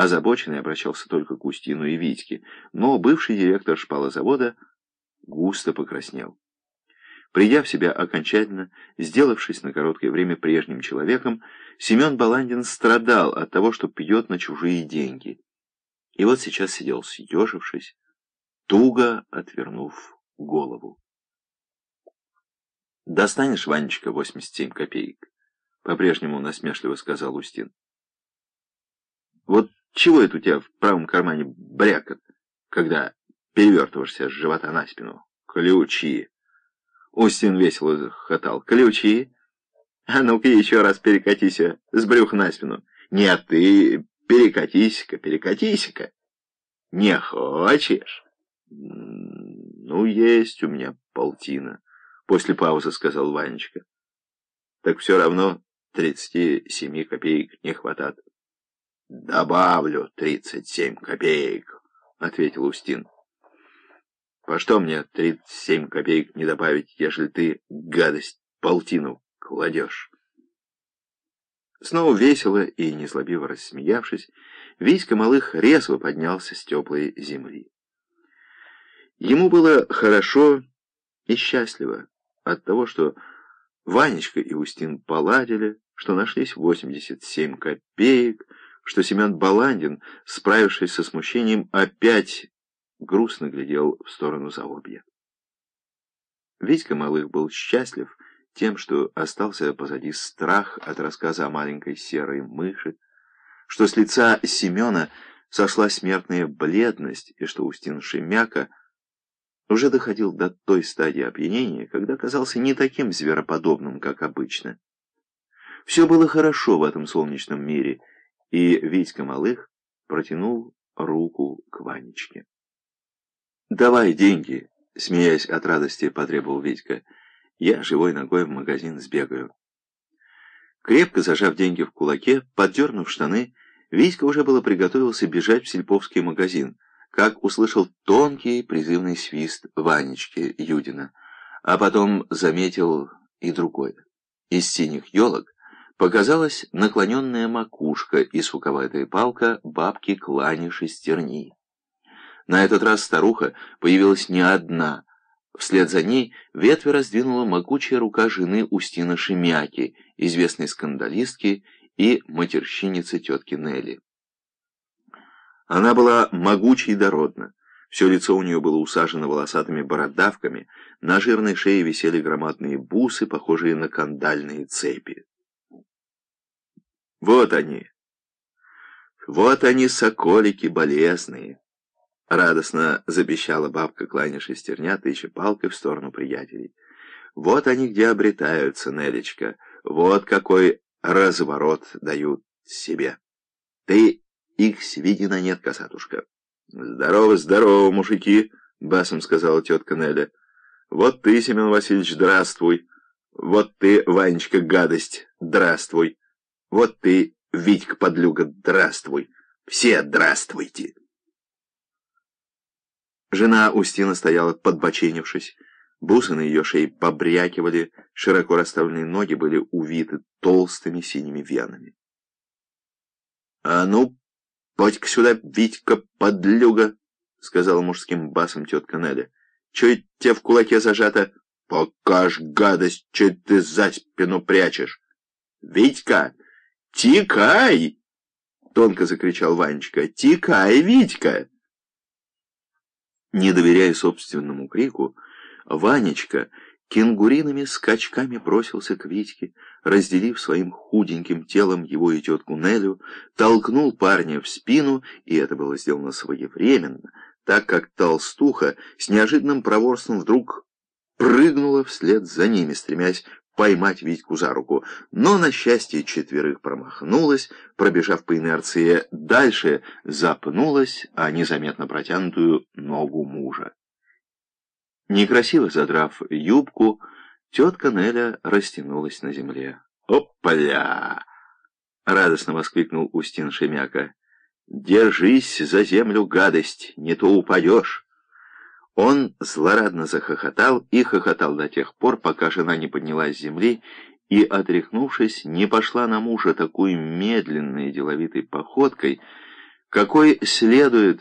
озабоченный обращался только к Устину и Витьке, но бывший директор шпалозавода густо покраснел. Придя в себя окончательно, сделавшись на короткое время прежним человеком, Семен Баландин страдал от того, что пьет на чужие деньги. И вот сейчас сидел съежившись, туго отвернув голову. «Достанешь, Ванечка, 87 копеек?» — по-прежнему насмешливо сказал Устин. «Вот чего это у тебя в правом кармане брякот, когда перевертываешься с живота на спину? Ключи!» Устин весело захотал. «Ключи? А ну-ка еще раз перекатись с брюха на спину. Нет, ты перекатись-ка, перекатись-ка. Не хочешь?» «Ну, есть у меня полтина», — после паузы сказал Ванечка. «Так все равно тридцати семи копеек не хватает». «Добавлю тридцать семь копеек», — ответил Устин. По что мне тридцать семь копеек не добавить, ежели ты, гадость, полтину кладешь? Снова весело и незлобиво рассмеявшись, Витька Малых резво поднялся с теплой земли. Ему было хорошо и счастливо от того, что Ванечка и Устин поладили, что нашлись 87 копеек, что Семен Баландин, справившись со смущением, опять грустно глядел в сторону заобья. Витька Малых был счастлив тем, что остался позади страх от рассказа о маленькой серой мыши, что с лица Семена сошла смертная бледность, и что Устин Шемяка уже доходил до той стадии опьянения, когда казался не таким звероподобным, как обычно. Все было хорошо в этом солнечном мире, и Витька Малых протянул руку к Ванечке. «Давай деньги», — смеясь от радости, потребовал Витька. «Я живой ногой в магазин сбегаю». Крепко зажав деньги в кулаке, поддернув штаны, Витька уже было приготовился бежать в сельповский магазин, как услышал тонкий призывный свист Ванечки Юдина, а потом заметил и другое. Из синих елок показалась наклоненная макушка и суковатая палка бабки Клани Шестерни. На этот раз старуха появилась не одна. Вслед за ней ветви раздвинула могучая рука жены Устина Шемяки, известной скандалистки и матерщиницы тетки Нелли. Она была могучей и дородна. Все лицо у нее было усажено волосатыми бородавками, на жирной шее висели громадные бусы, похожие на кандальные цепи. Вот они, вот они, соколики болезные. Радостно запищала бабка, кланя шестерня, тыча палкой в сторону приятелей. Вот они где обретаются, Нелечка. Вот какой разворот дают себе. Ты их свидена нет, косатушка. Здорово, здорово, мужики, басом сказала тетка Неля. Вот ты, Семен Васильевич, здравствуй. Вот ты, Ванечка, гадость, здравствуй. Вот ты, Витька, подлюга, здравствуй. Все здравствуйте. Жена Устина стояла подбоченившись. Бусы на ее шее побрякивали, широко расставленные ноги были увиты толстыми синими венами. — А ну, подь-ка сюда, Витька, подлюга! — сказала мужским басом тетка Неля. — Че тебе в кулаке зажато? Покаж, гадость, че ты за спину прячешь? — Витька, тикай! — тонко закричал Ванечка. — Тикай, Витька! Не доверяя собственному крику, Ванечка кенгуриными скачками бросился к Витьке, разделив своим худеньким телом его и тетку Нелю, толкнул парня в спину, и это было сделано своевременно, так как толстуха с неожиданным проворством вдруг прыгнула вслед за ними, стремясь поймать Витьку за руку, но, на счастье четверых промахнулась, пробежав по инерции дальше, запнулась о незаметно протянутую ногу мужа. Некрасиво задрав юбку, тетка Неля растянулась на земле. «Опля!» — радостно воскликнул Устин Шемяка. «Держись за землю, гадость, не то упадешь!» Он злорадно захохотал и хохотал до тех пор, пока жена не поднялась с земли и, отряхнувшись, не пошла на мужа такой медленной деловитой походкой, какой следует